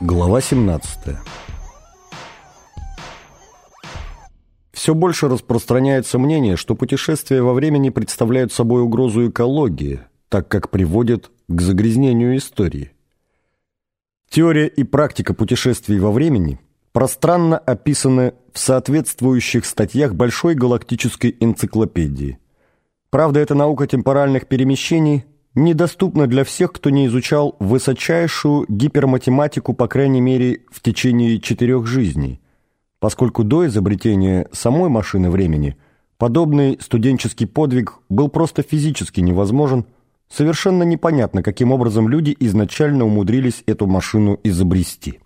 Глава 17 Все больше распространяется мнение, что путешествия во времени представляют собой угрозу экологии, так как приводят к загрязнению истории. Теория и практика путешествий во времени пространно описаны в соответствующих статьях Большой галактической энциклопедии. Правда, эта наука темпоральных перемещений недоступна для всех, кто не изучал высочайшую гиперматематику, по крайней мере, в течение четырех жизней – поскольку до изобретения самой машины времени подобный студенческий подвиг был просто физически невозможен, совершенно непонятно, каким образом люди изначально умудрились эту машину изобрести.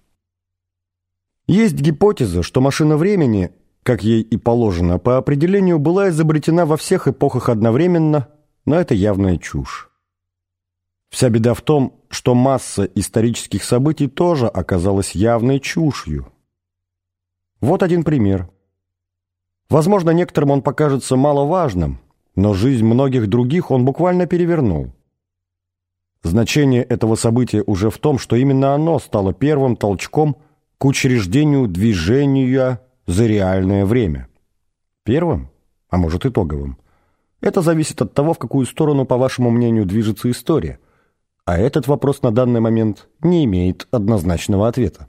Есть гипотеза, что машина времени, как ей и положено, по определению была изобретена во всех эпохах одновременно, но это явная чушь. Вся беда в том, что масса исторических событий тоже оказалась явной чушью – вот один пример. Возможно, некоторым он покажется маловажным, но жизнь многих других он буквально перевернул. Значение этого события уже в том, что именно оно стало первым толчком к учреждению движения за реальное время. Первым, а может итоговым. Это зависит от того, в какую сторону, по вашему мнению, движется история. А этот вопрос на данный момент не имеет однозначного ответа.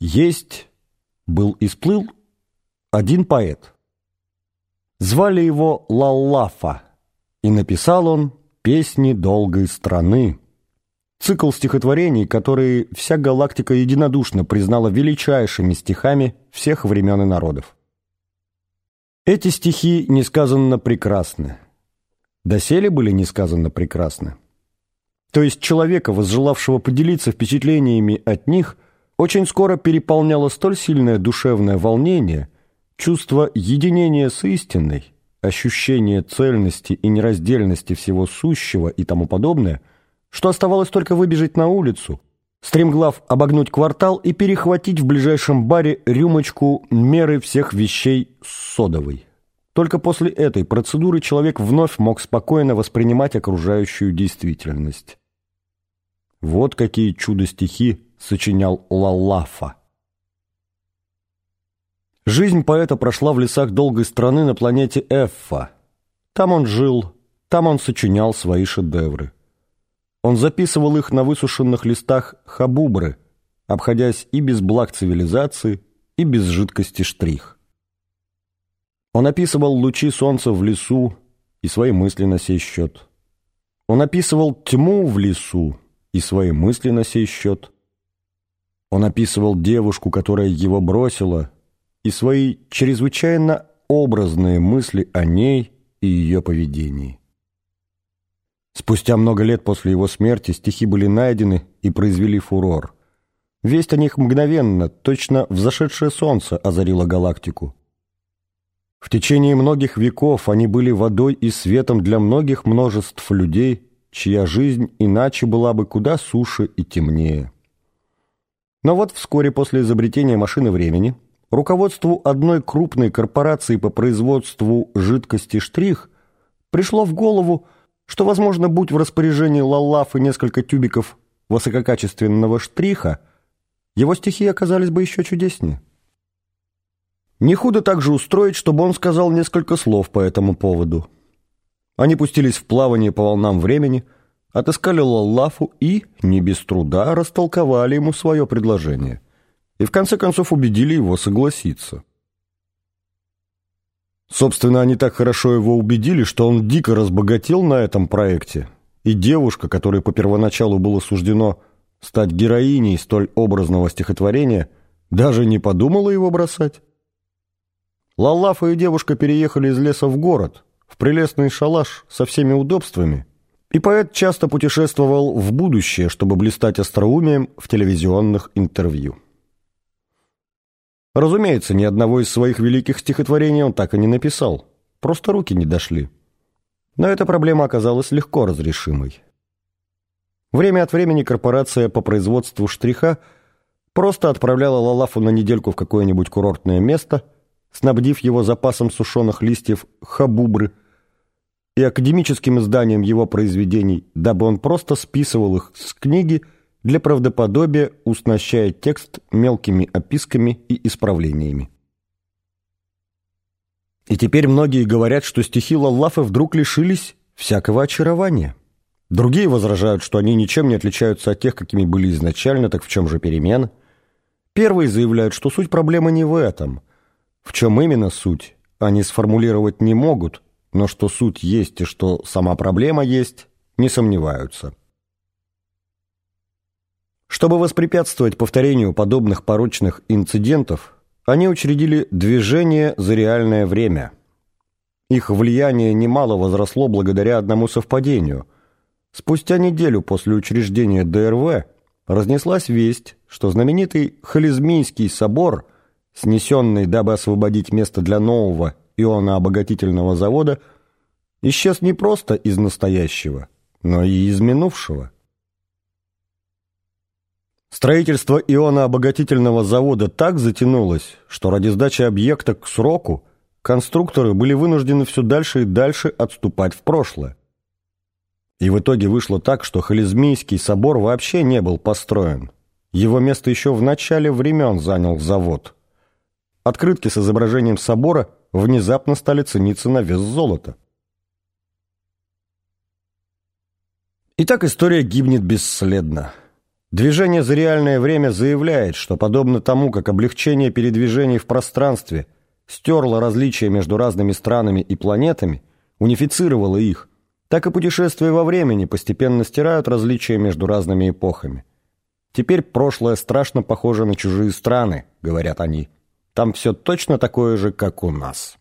Есть был и сплыл один поэт. Звали его Лаллафа, и написал он «Песни долгой страны». Цикл стихотворений, которые вся галактика единодушно признала величайшими стихами всех времен и народов. Эти стихи несказанно прекрасны. Доселе были несказанно прекрасны. То есть человека, возжелавшего поделиться впечатлениями от них – очень скоро переполняло столь сильное душевное волнение, чувство единения с истиной, ощущение цельности и нераздельности всего сущего и тому подобное, что оставалось только выбежать на улицу, стремглав обогнуть квартал и перехватить в ближайшем баре рюмочку меры всех вещей содовой. Только после этой процедуры человек вновь мог спокойно воспринимать окружающую действительность. Вот какие чудо-стихи сочинял Лалафа. Жизнь поэта прошла в лесах долгой страны на планете Эффа. Там он жил, там он сочинял свои шедевры. Он записывал их на высушенных листах хабубры, обходясь и без благ цивилизации, и без жидкости штрих. Он описывал лучи солнца в лесу и свои мысли на сей счет. Он описывал тьму в лесу и свои мысли на сей счет. Он описывал девушку, которая его бросила, и свои чрезвычайно образные мысли о ней и ее поведении. Спустя много лет после его смерти стихи были найдены и произвели фурор. Весть о них мгновенно, точно взошедшее солнце озарило галактику. В течение многих веков они были водой и светом для многих множеств людей, чья жизнь иначе была бы куда суше и темнее. Но вот вскоре после изобретения машины времени руководству одной крупной корпорации по производству жидкости «Штрих» пришло в голову, что, возможно, будь в распоряжении Лаллаф и несколько тюбиков высококачественного штриха, его стихи оказались бы еще чудеснее. Не худо также устроить, чтобы он сказал несколько слов по этому поводу. Они пустились в плавание по волнам времени – отыскали Лаллафу и, не без труда, растолковали ему свое предложение. И в конце концов убедили его согласиться. Собственно, они так хорошо его убедили, что он дико разбогател на этом проекте, и девушка, которой по первоначалу было суждено стать героиней столь образного стихотворения, даже не подумала его бросать. Лаллафа и девушка переехали из леса в город, в прелестный шалаш со всеми удобствами, и поэт часто путешествовал в будущее, чтобы блистать остроумием в телевизионных интервью. Разумеется, ни одного из своих великих стихотворений он так и не написал. Просто руки не дошли. Но эта проблема оказалась легко разрешимой. Время от времени корпорация по производству штриха просто отправляла Лалафу на недельку в какое-нибудь курортное место, снабдив его запасом сушеных листьев хабубры и академическим изданием его произведений, дабы он просто списывал их с книги – для правдоподобия уснащая текст мелкими описками и исправлениями. И теперь многие говорят, что стихи Лаллафа вдруг лишились всякого очарования. Другие возражают, что они ничем не отличаются от тех, какими были изначально, так в чем же перемена. Первые заявляют, что суть проблемы не в этом. В чем именно суть, они сформулировать не могут, но что суть есть и что сама проблема есть, не сомневаются. Чтобы воспрепятствовать повторению подобных порочных инцидентов, они учредили движение за реальное время. Их влияние немало возросло благодаря одному совпадению. Спустя неделю после учреждения ДРВ разнеслась весть, что знаменитый Хализмийский собор, снесенный, дабы освободить место для нового ионообогатительного завода, исчез не просто из настоящего, но и из минувшего. Строительство ионообогатительного завода так затянулось, что ради сдачи объекта к сроку конструкторы были вынуждены все дальше и дальше отступать в прошлое. И в итоге вышло так, что Хализмийский собор вообще не был построен. Его место еще в начале времен занял завод. Открытки с изображением собора внезапно стали цениться на вес золота. Итак, история гибнет бесследно. Движение за реальное время заявляет, что подобно тому, как облегчение передвижений в пространстве стерло различия между разными странами и планетами, унифицировало их, так и путешествия во времени постепенно стирают различия между разными эпохами. Теперь прошлое страшно похоже на чужие страны, говорят они. Там все точно такое же, как у нас.